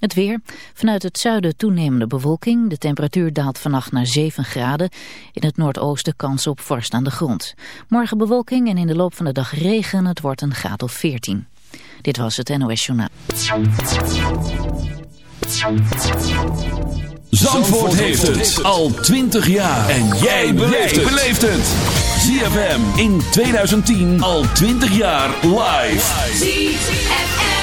Het weer. Vanuit het zuiden toenemende bewolking. De temperatuur daalt vannacht naar 7 graden. In het noordoosten kans op vorst aan de grond. Morgen bewolking en in de loop van de dag regen. Het wordt een graad of 14. Dit was het NOS Journaal. Zandvoort heeft het al 20 jaar. En jij beleeft het. ZFM in 2010 al 20 jaar live.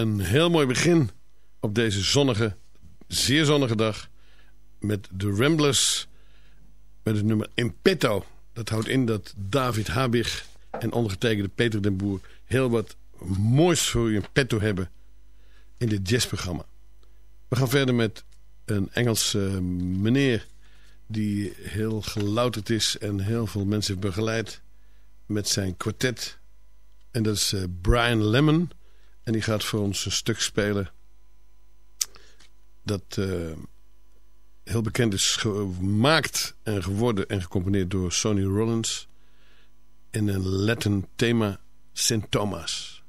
Een heel mooi begin op deze zonnige, zeer zonnige dag... met de Ramblers met het nummer Impetto. Dat houdt in dat David Habig en ondergetekende Peter den Boer... heel wat moois voor je in petto hebben in dit jazzprogramma. We gaan verder met een Engelse meneer... die heel gelouterd is en heel veel mensen heeft begeleid... met zijn kwartet. En dat is eh, Brian Lemon... En die gaat voor ons een stuk spelen dat uh, heel bekend is gemaakt en geworden en gecomponeerd door Sonny Rollins in een Latin thema St. Thomas.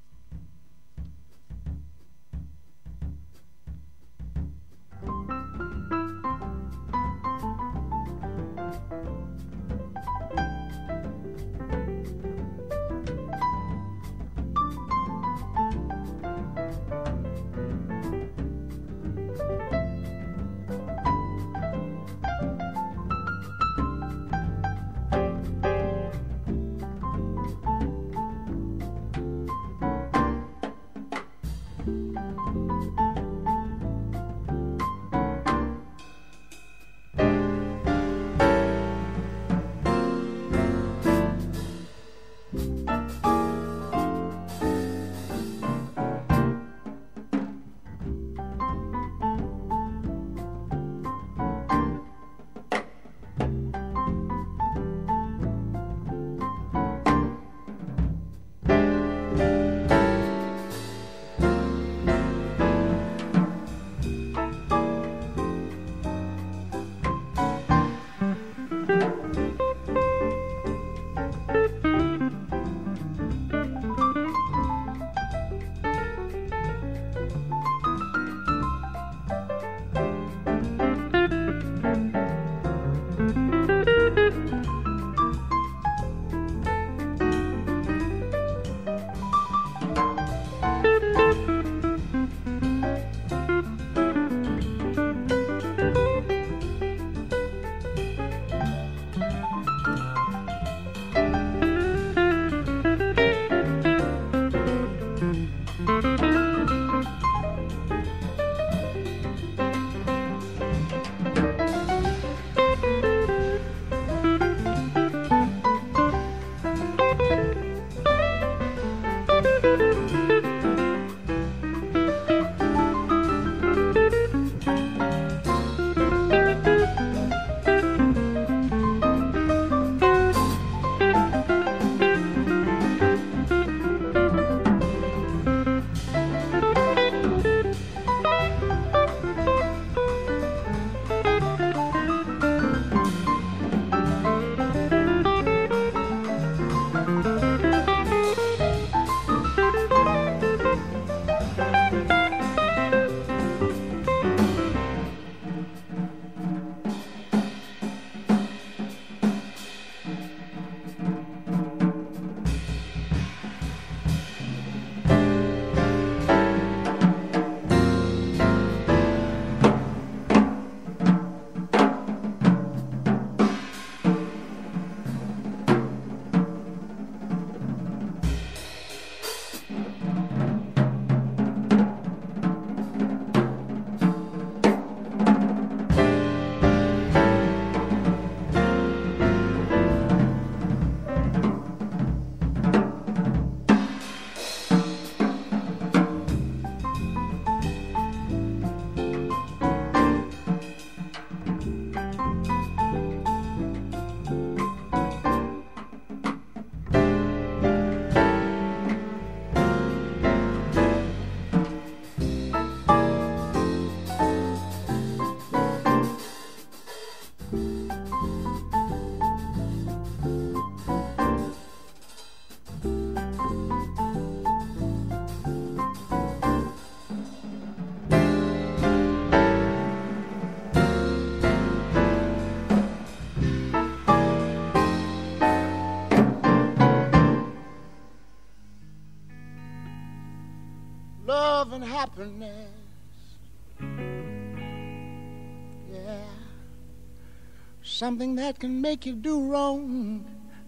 Something that can make you do wrong,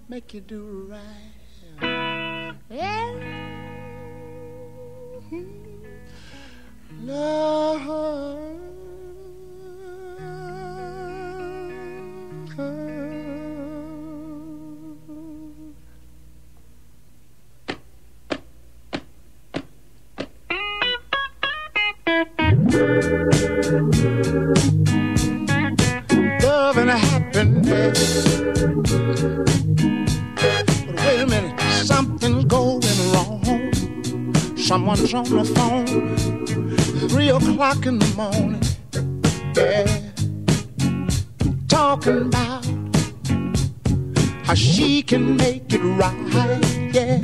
make you do right. Yeah. Mm-hmm. Love. On the phone, three o'clock in the morning. Yeah, talking about how she can make it right. Yeah,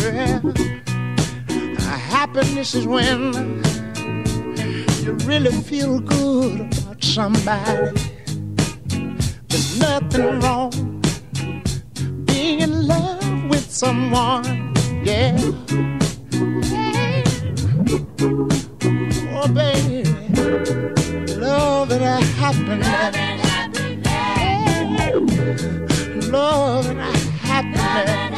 yeah. Happiness is when you really feel good about somebody. There's nothing wrong being in love with someone yeah. Oh, baby, love and happiness. Love and happiness.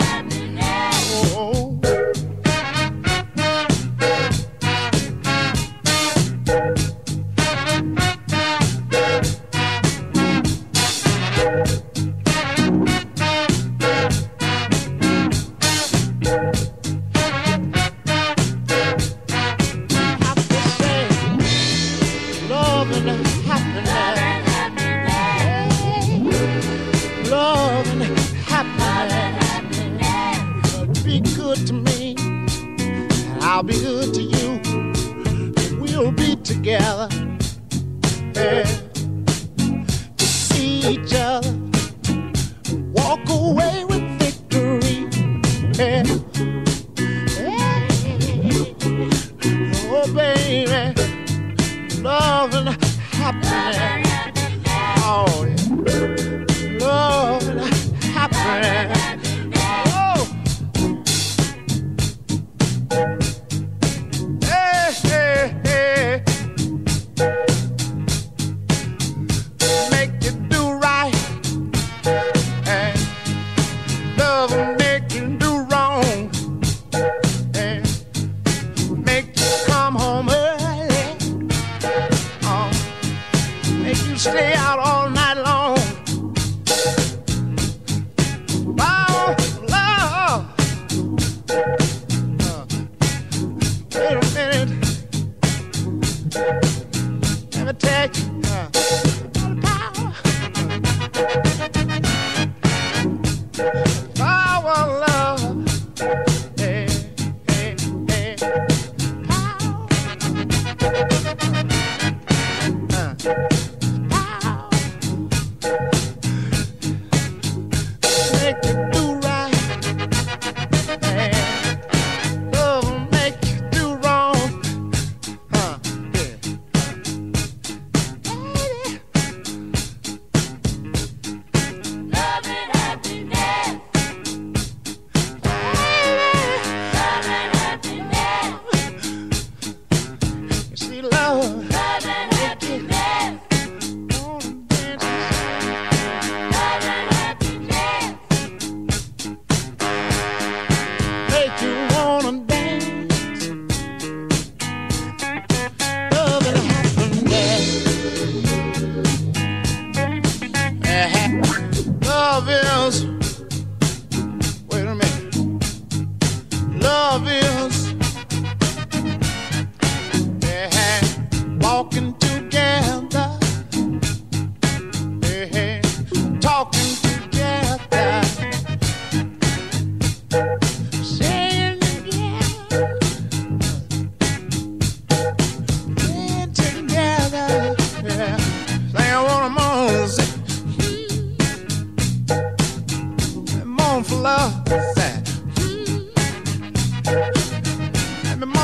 stay out all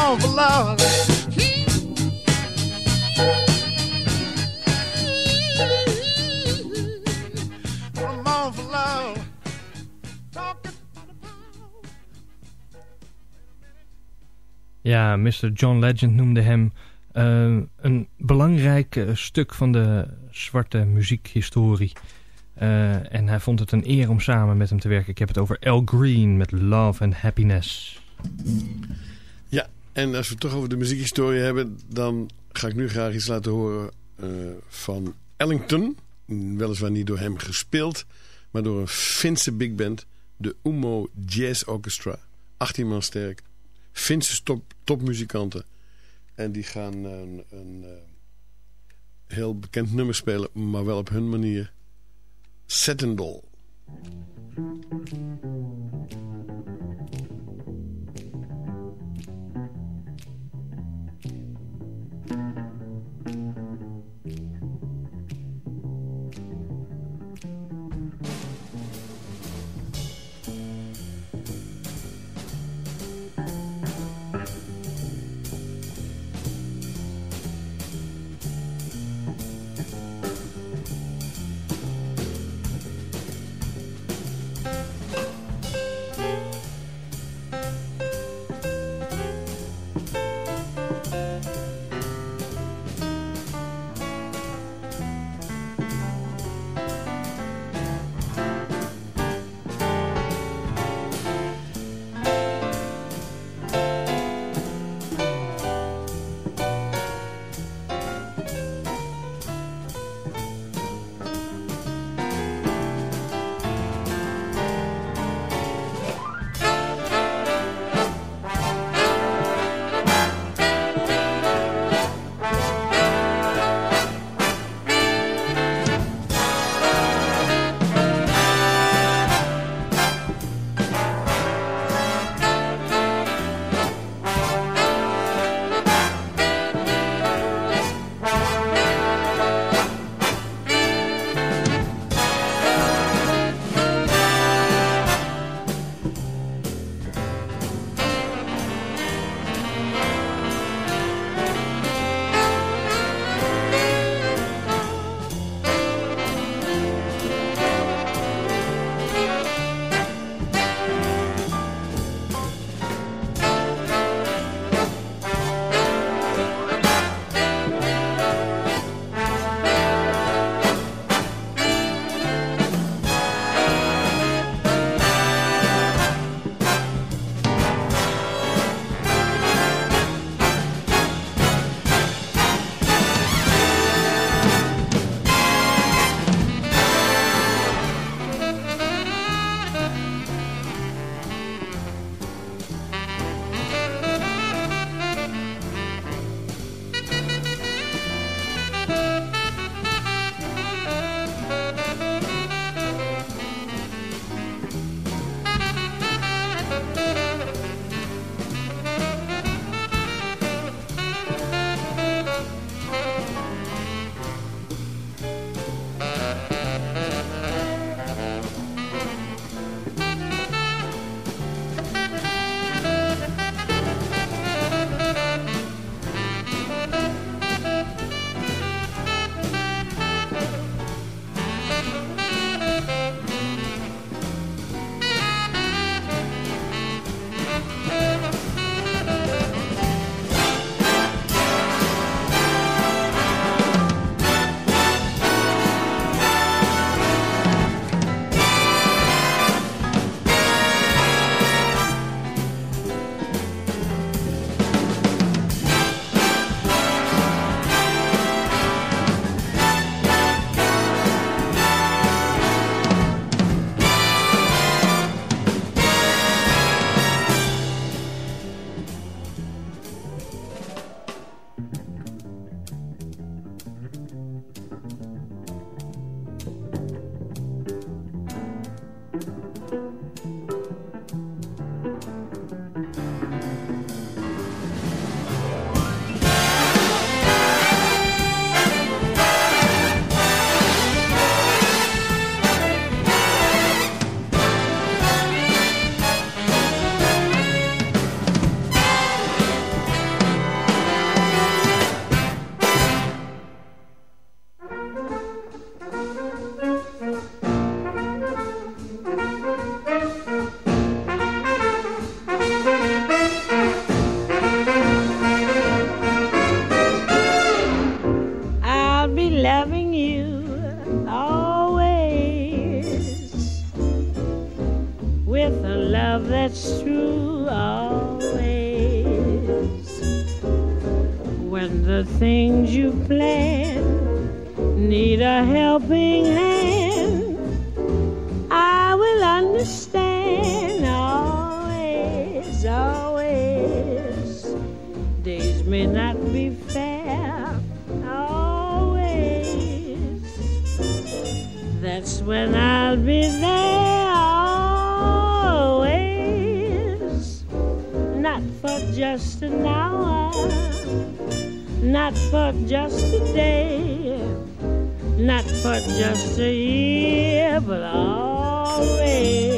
song for love. Ja, Mr. John Legend noemde hem eh, een belangrijk eh, stuk van de zwarte muziekhistorie. Eh, en hij vond het een eer om samen met hem te werken. Ik heb het over Al Green met Love and Happiness. En als we het toch over de muziekhistorie hebben... dan ga ik nu graag iets laten horen uh, van Ellington. Weliswaar niet door hem gespeeld... maar door een Finse big band... de Umo Jazz Orchestra. 18 man sterk. Finse top, topmuzikanten. En die gaan een, een uh, heel bekend nummer spelen... maar wel op hun manier... Settendal. that's need a helping hand, I will understand always, always. Days may not be fair, always. That's when I'll be there, always. Not for just an hour, not for just a day not for just a year, but always.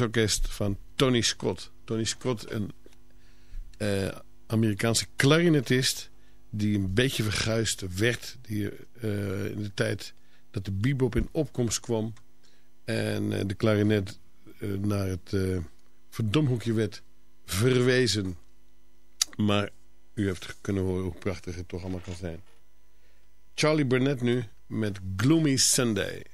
Orkest van Tony Scott. Tony Scott, een uh, Amerikaanse klarinetist... die een beetje verguisd werd die, uh, in de tijd dat de bebop in opkomst kwam... en uh, de klarinet naar het verdomhoekje werd verwezen. Maar u heeft kunnen horen hoe prachtig het toch allemaal kan zijn. Charlie Burnett nu met Gloomy Sunday...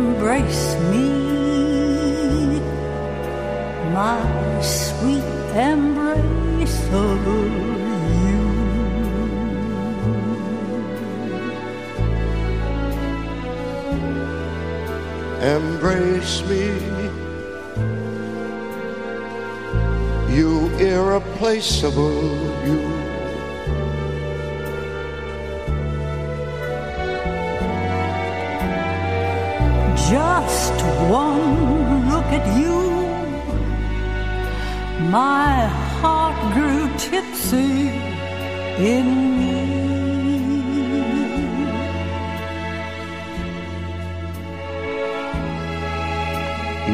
Embrace me, my sweet embrace of you. embrace me. You irreplaceable, you. One look at you, my heart grew tipsy in me.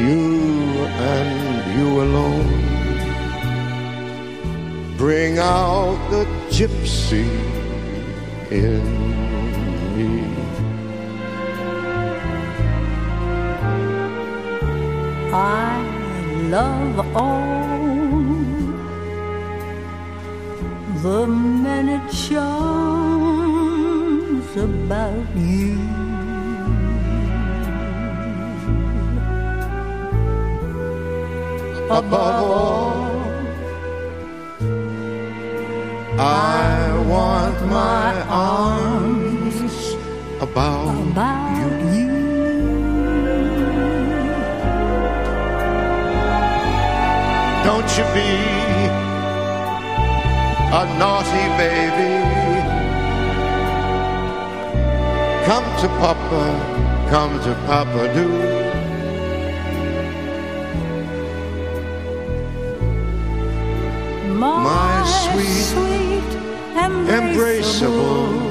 You and you alone bring out the gypsy in love all the many charms about you. Above all, I want my arms about, about Don't you be a naughty baby. Come to Papa, come to Papa, do. My, My sweet, sweet Embraceable. You.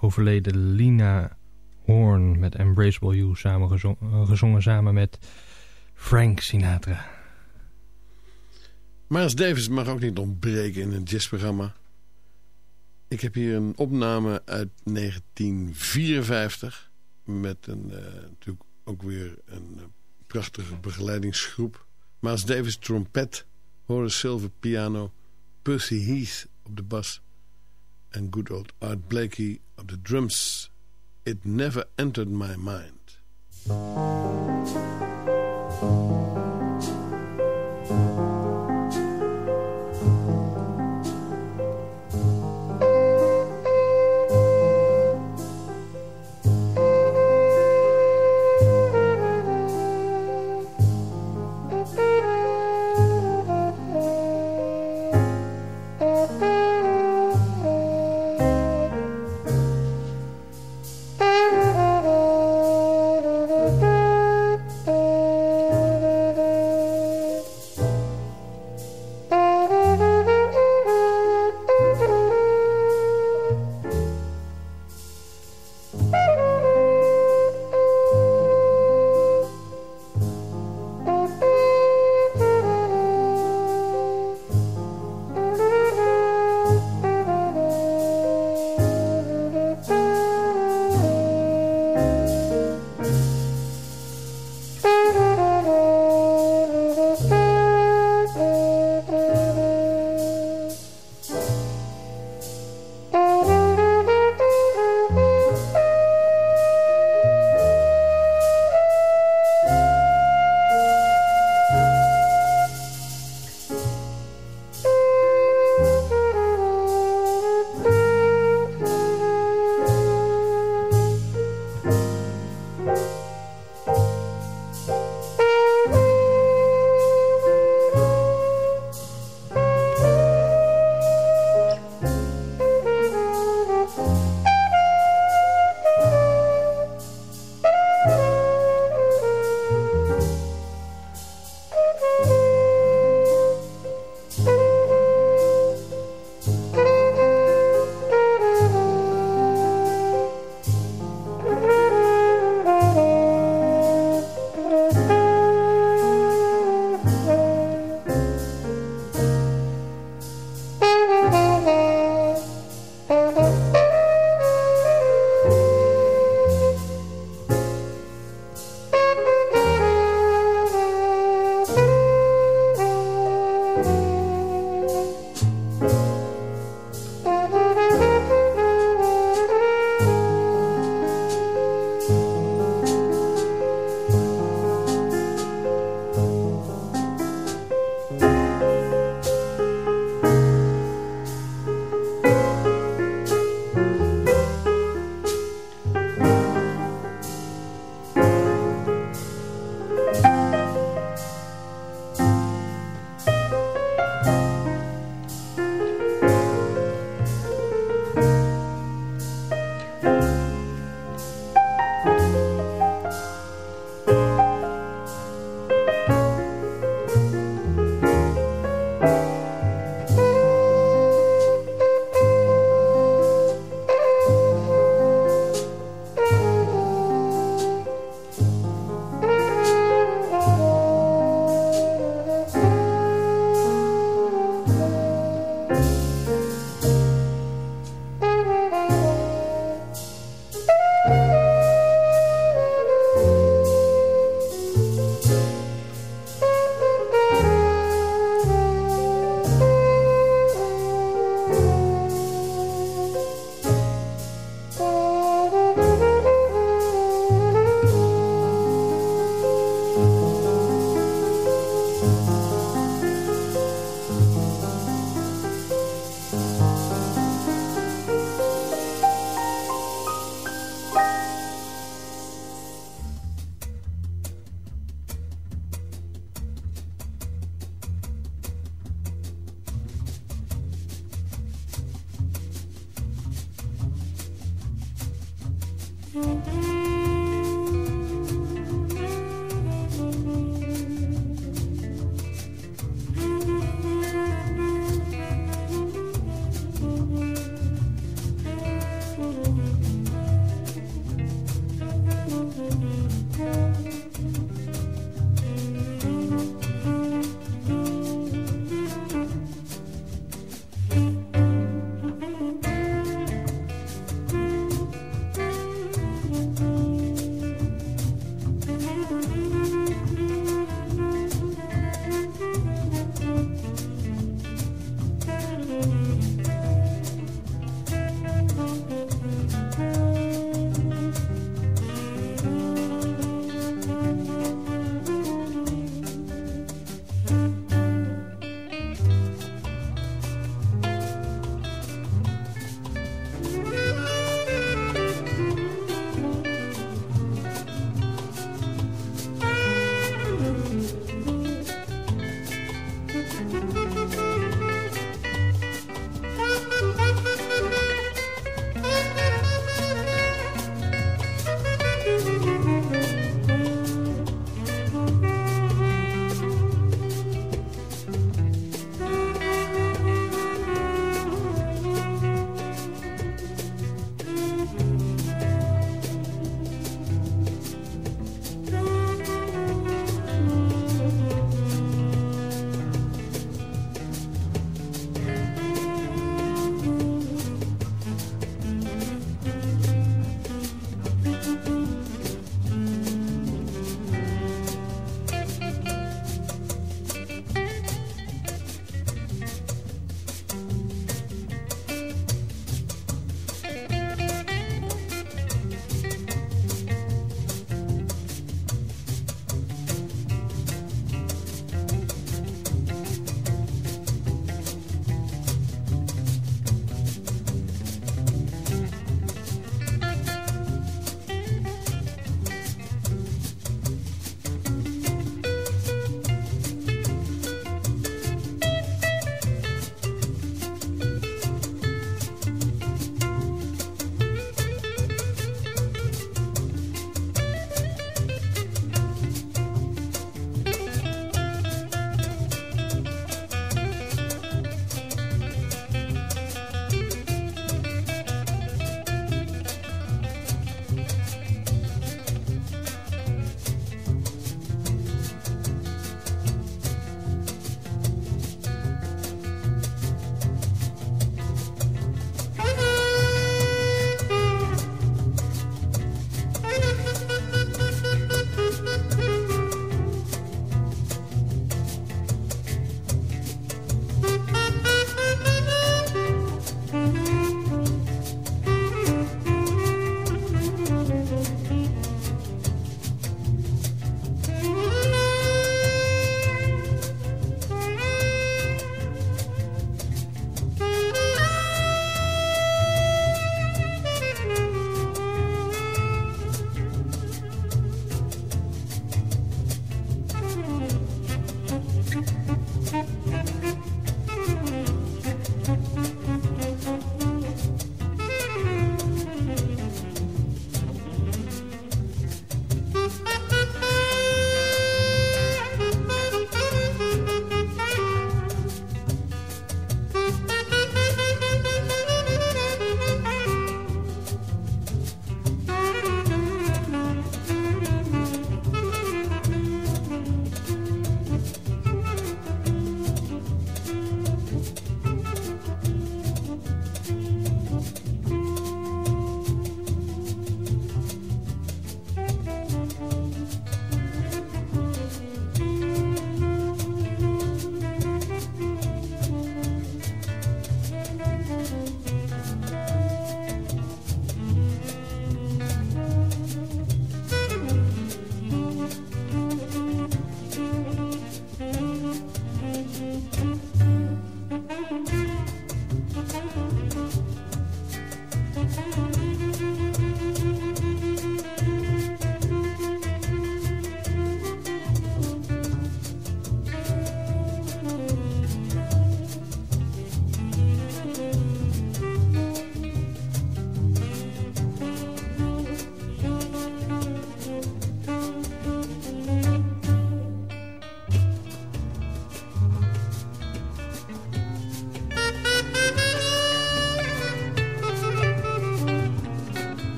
Overleden Lina Horn met Embraceable You samen gezongen, eh, gezongen samen met Frank Sinatra. Miles Davis mag ook niet ontbreken in een jazzprogramma. Ik heb hier een opname uit 1954. Met een, eh, natuurlijk ook weer een eh, prachtige begeleidingsgroep. Miles Davis trompet, Horace Silver piano, Percy Heath op de bas en good old Art Blakey op de drums. It never entered my mind.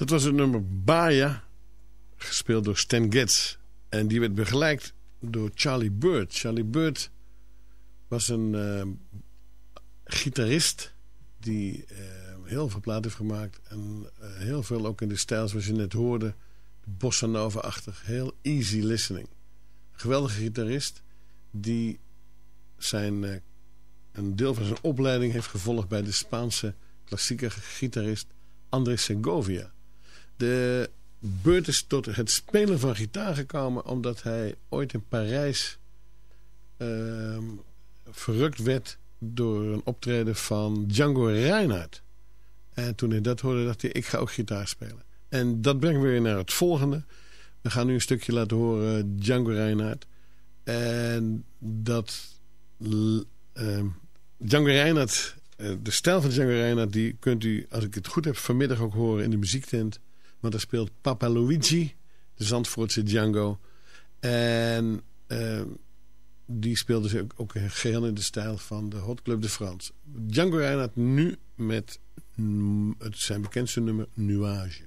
Dat was het nummer Baya, gespeeld door Stan Getz. En die werd begeleid door Charlie Bird. Charlie Bird was een uh, gitarist die uh, heel veel platen heeft gemaakt. En uh, heel veel ook in de stijl zoals je net hoorde. Bossa Nova-achtig. Heel easy listening. Geweldige gitarist die zijn, een deel van zijn opleiding heeft gevolgd bij de Spaanse klassieke gitarist André Segovia. De Beurt is tot het spelen van gitaar gekomen omdat hij ooit in Parijs uh, verrukt werd door een optreden van Django Reinhardt. En toen hij dat hoorde dacht hij, ik ga ook gitaar spelen. En dat brengt weer naar het volgende. We gaan nu een stukje laten horen Django Reinhardt. En dat... Uh, Django Reinhardt, uh, de stijl van Django Reinhardt... die kunt u, als ik het goed heb, vanmiddag ook horen in de muziektent... Want er speelt Papa Luigi, de Zandvoortse Django. En uh, die speelde ze ook, ook geheel in de stijl van de Hot Club de France. Django Reinhardt nu met het zijn bekendste nummer Nuage.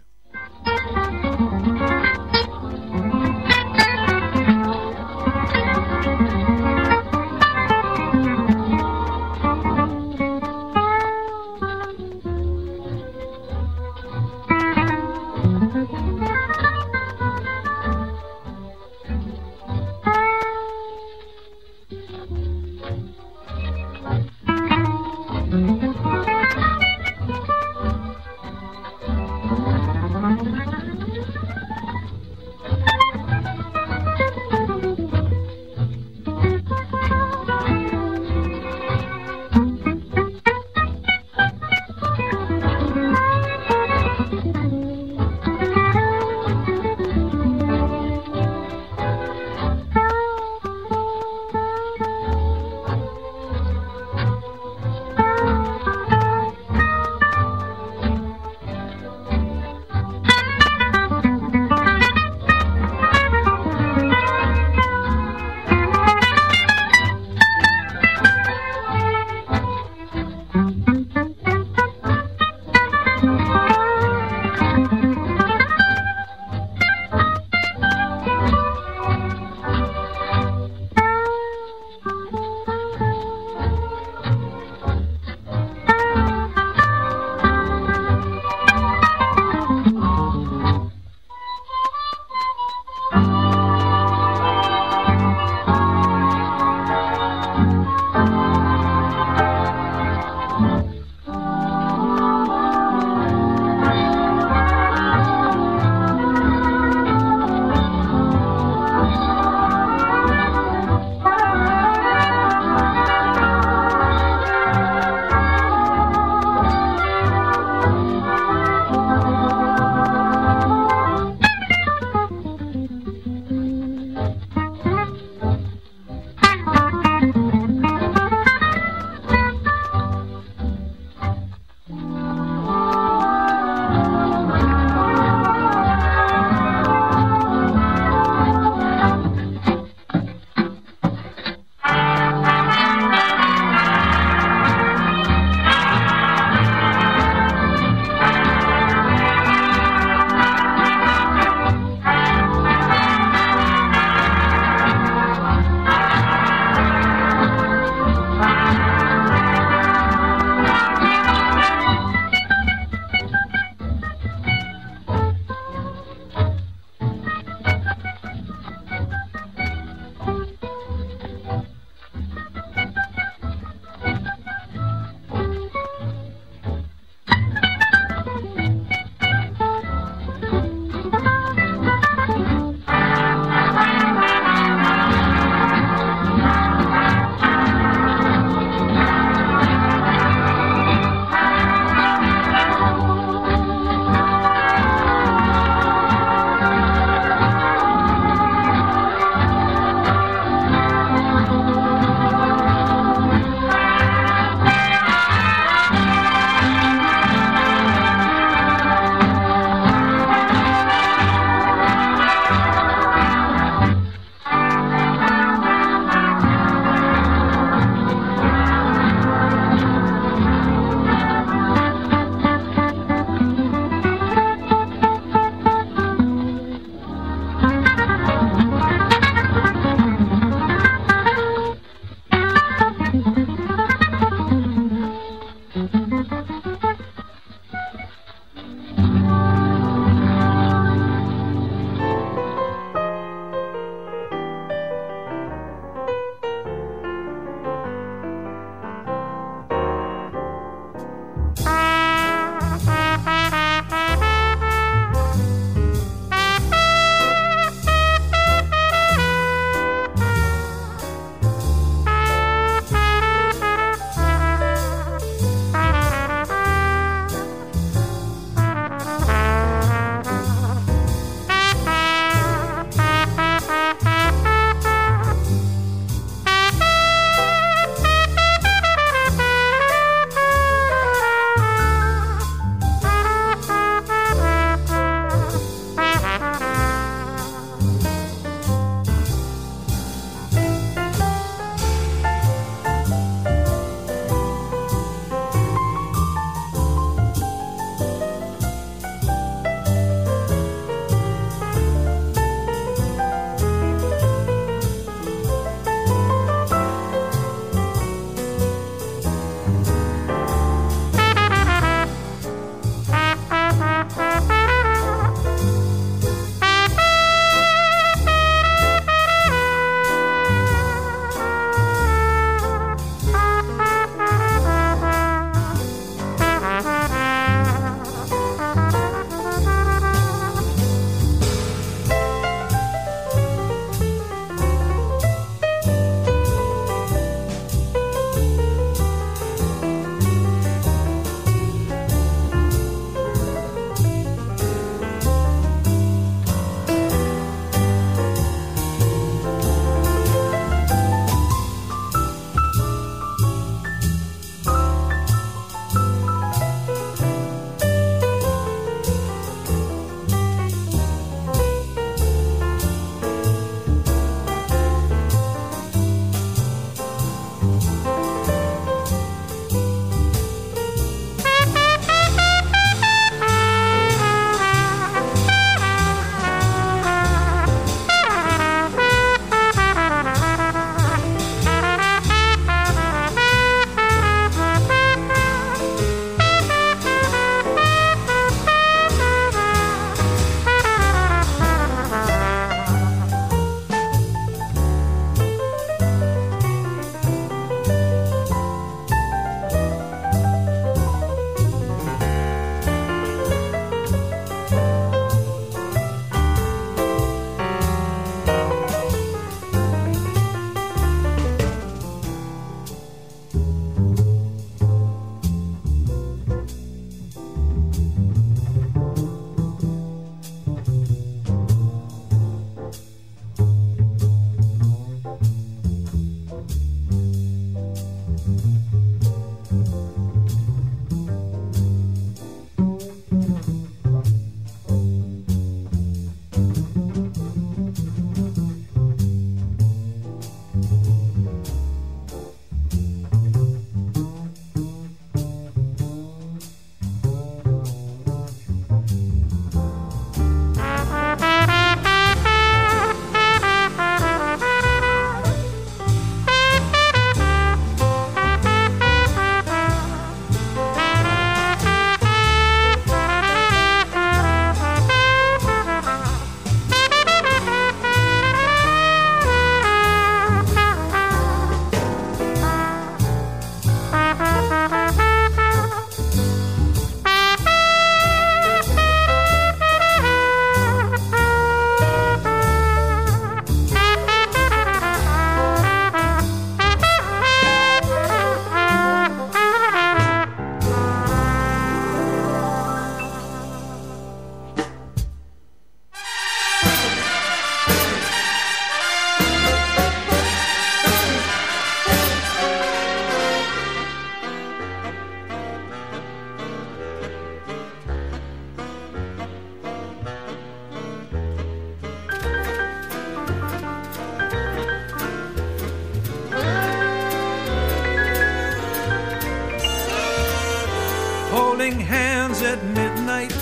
At midnight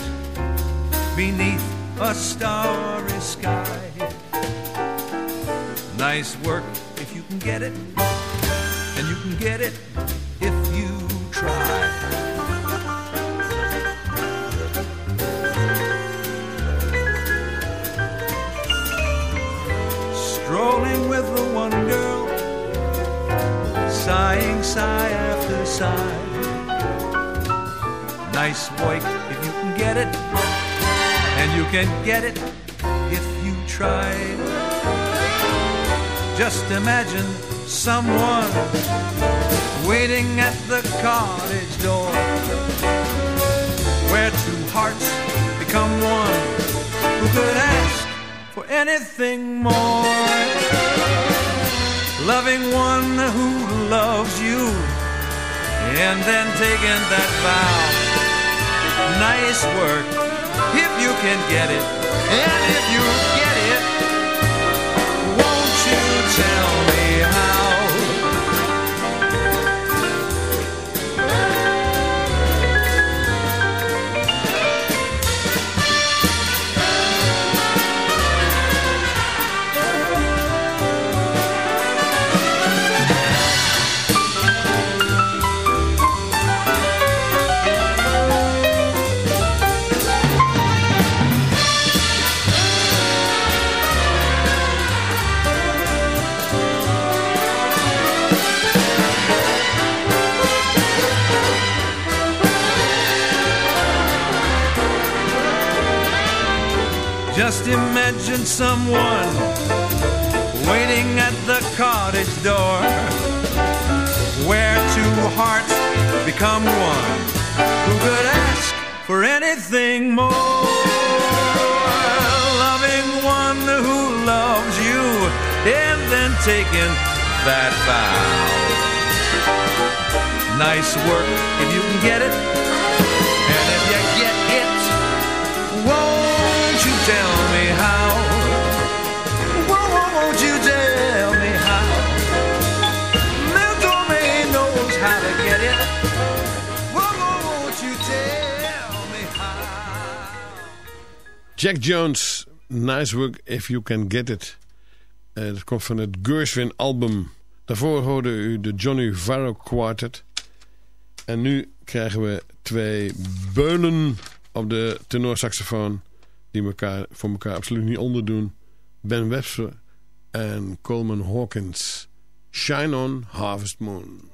beneath a starry sky. Nice work if you can get it, and you can get it if you try. Strolling with the one girl, sighing sigh after sigh. Nice boy if you can get it, and you can get it if you try. Just imagine someone waiting at the cottage door where two hearts become one who could ask for anything more? Loving one who loves you and then taking that vow nice work if you can get it. And if you Just imagine someone waiting at the cottage door where two hearts become one. Who could ask for anything more? Loving one who loves you and then taking that vow. Nice work if you can get it. Jack Jones, Nice Work If You Can Get It. Eh, dat komt van het Gershwin album. Daarvoor hoorde u de Johnny Varro Quartet. En nu krijgen we twee beulen op de tenorsaxofoon... die elkaar, voor elkaar absoluut niet onderdoen. Ben Webster en Coleman Hawkins. Shine on Harvest Moon.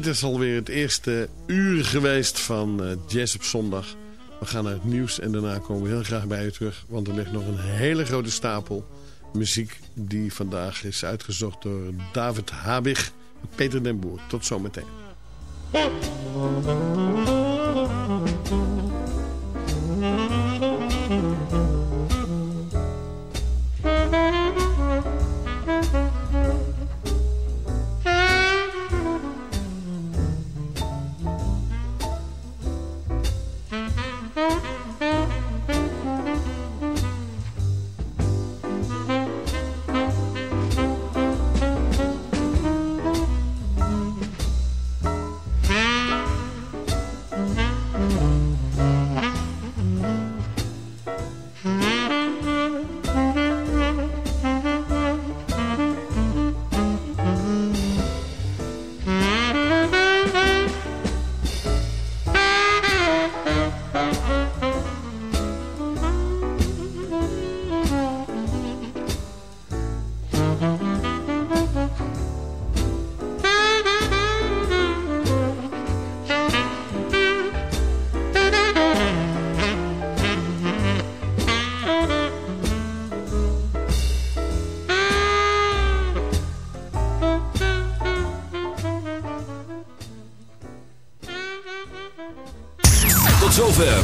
Dit is alweer het eerste uur geweest van eh, Jazz op zondag. We gaan naar het nieuws en daarna komen we heel graag bij u terug. Want er ligt nog een hele grote stapel muziek die vandaag is uitgezocht door David Habig en Peter den Boer. Tot zometeen.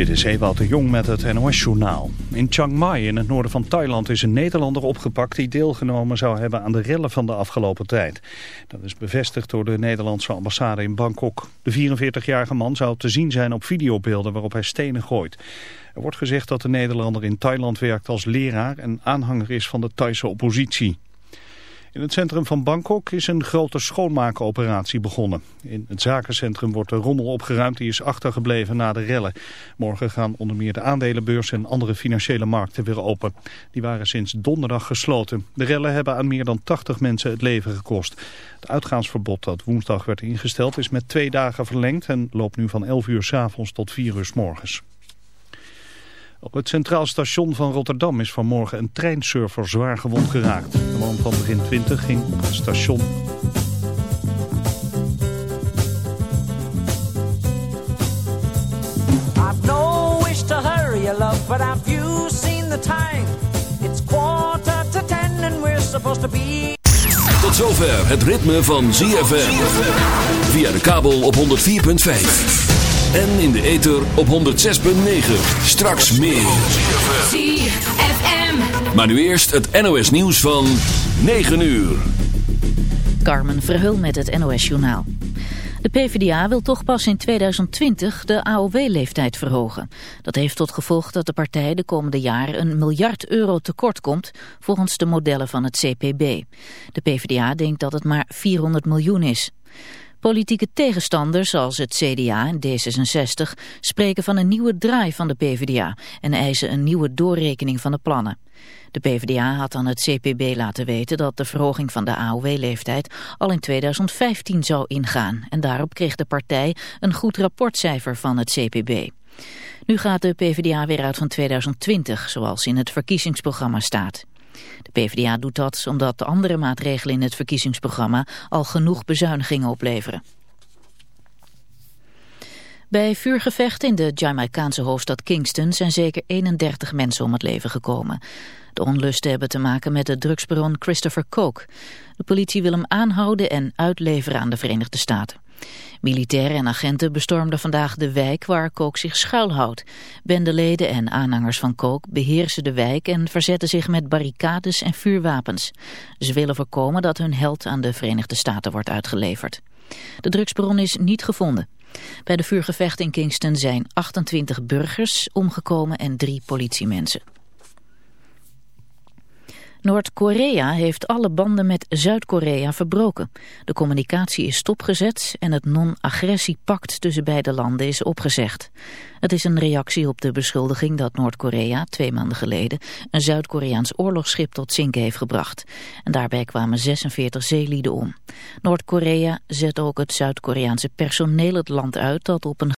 Dit is Ewout de Jong met het NOS-journaal. In Chiang Mai in het noorden van Thailand is een Nederlander opgepakt... die deelgenomen zou hebben aan de rellen van de afgelopen tijd. Dat is bevestigd door de Nederlandse ambassade in Bangkok. De 44-jarige man zou te zien zijn op videobeelden waarop hij stenen gooit. Er wordt gezegd dat de Nederlander in Thailand werkt als leraar... en aanhanger is van de Thaise oppositie. In het centrum van Bangkok is een grote schoonmaakoperatie begonnen. In het zakencentrum wordt de rommel opgeruimd die is achtergebleven na de rellen. Morgen gaan onder meer de aandelenbeurs en andere financiële markten weer open. Die waren sinds donderdag gesloten. De rellen hebben aan meer dan 80 mensen het leven gekost. Het uitgaansverbod dat woensdag werd ingesteld is met twee dagen verlengd... en loopt nu van 11 uur s avonds tot 4 uur s morgens. Op het Centraal Station van Rotterdam is vanmorgen een treinsurfer zwaar gewond geraakt. De man van begin 20 ging op het station... I've no wish to hurry you love, but have you seen the time? It's quarter to ten and we're supposed to be... Tot zover het ritme van ZFM. Via de kabel op 104.5. En in de ether op 106.9. Straks meer. ZFM. Maar nu eerst het NOS nieuws van 9 uur. Carmen Verheul met het NOS journaal. De PvdA wil toch pas in 2020 de AOW-leeftijd verhogen. Dat heeft tot gevolg dat de partij de komende jaren een miljard euro tekort komt volgens de modellen van het CPB. De PvdA denkt dat het maar 400 miljoen is. Politieke tegenstanders zoals het CDA en D66 spreken van een nieuwe draai van de PvdA en eisen een nieuwe doorrekening van de plannen. De PvdA had aan het CPB laten weten dat de verhoging van de AOW-leeftijd al in 2015 zou ingaan en daarop kreeg de partij een goed rapportcijfer van het CPB. Nu gaat de PvdA weer uit van 2020, zoals in het verkiezingsprogramma staat. De PvdA doet dat omdat de andere maatregelen in het verkiezingsprogramma al genoeg bezuinigingen opleveren. Bij vuurgevechten in de Jamaicaanse hoofdstad Kingston zijn zeker 31 mensen om het leven gekomen. De onlusten hebben te maken met de drugsbaron Christopher Koch. De politie wil hem aanhouden en uitleveren aan de Verenigde Staten. Militairen en agenten bestormden vandaag de wijk waar Kook zich schuilhoudt. Bendeleden en aanhangers van Kook beheersen de wijk en verzetten zich met barricades en vuurwapens. Ze willen voorkomen dat hun held aan de Verenigde Staten wordt uitgeleverd. De drugsbron is niet gevonden. Bij de vuurgevechten in Kingston zijn 28 burgers omgekomen en drie politiemensen. Noord-Korea heeft alle banden met Zuid-Korea verbroken. De communicatie is stopgezet en het non-agressiepact tussen beide landen is opgezegd. Het is een reactie op de beschuldiging dat Noord-Korea twee maanden geleden een Zuid-Koreaans oorlogsschip tot zinken heeft gebracht. En daarbij kwamen 46 zeelieden om. Noord-Korea zet ook het Zuid-Koreaanse personeel het land uit dat op een